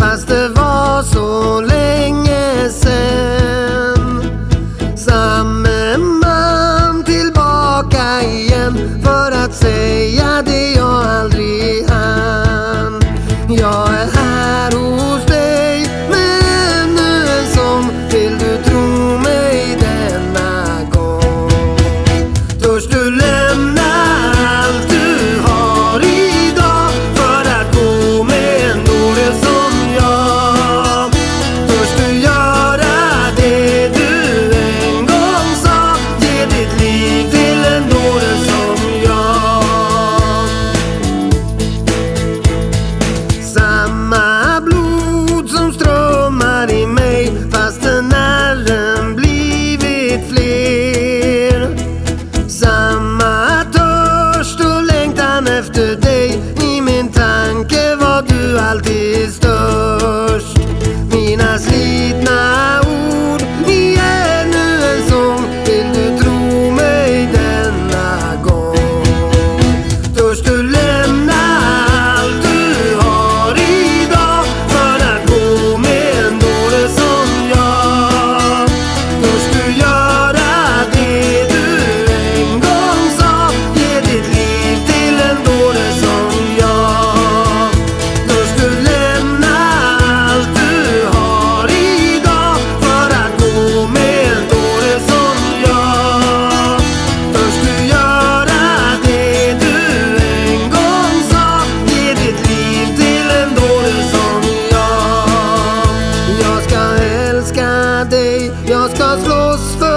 fast det var så länge sen. Samme man tillbaka igen för att säga det jag aldrig hann. Jag After. today. jag ska älska dig, jag ska slåss för